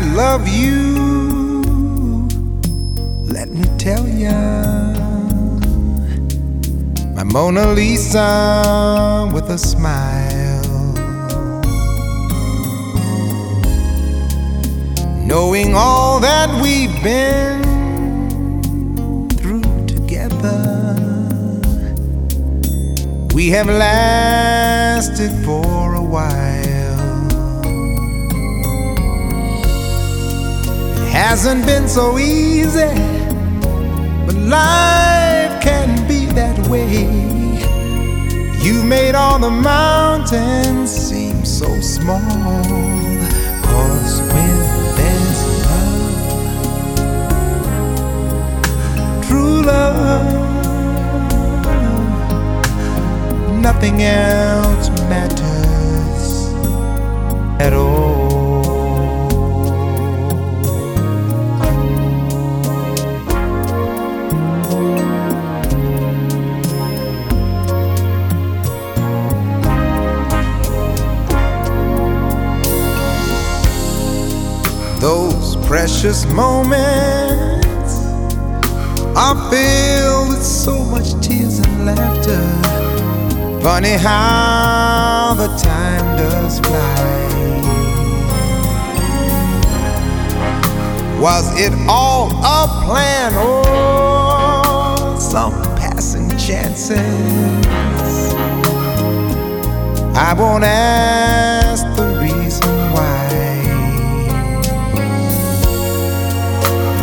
love you, let me tell ya. My Mona Lisa with a smile. Knowing all that we've been through together, we have lasted for a while. Hasn't been so easy, but life can be that way. You've made all the mountains seem so small. Cause when there's love, true love, nothing else matters at all. Those precious moments are filled with so much tears and laughter. Funny how the time does fly. Was it all a plan or some passing chances? I won't ask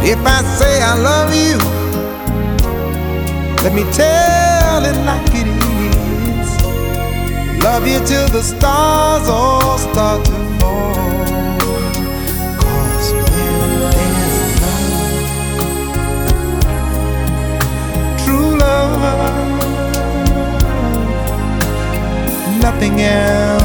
If I say I love you, let me tell it like it is. Love you till the stars all start to fall. Cause when there's love, true love, nothing else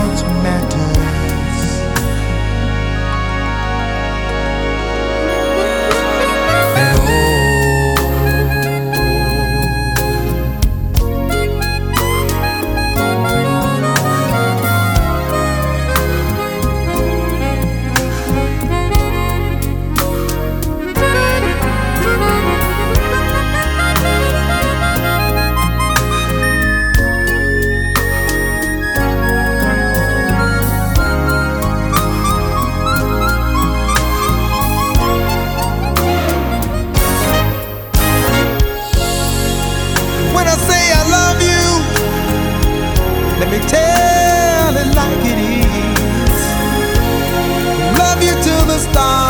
till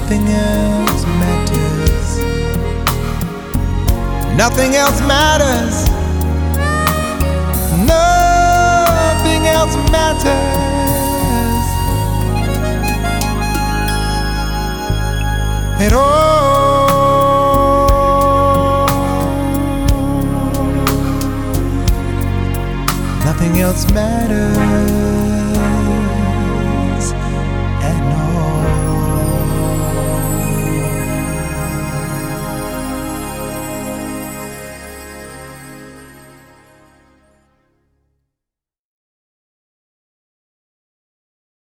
nothing else matters. Nothing else matters.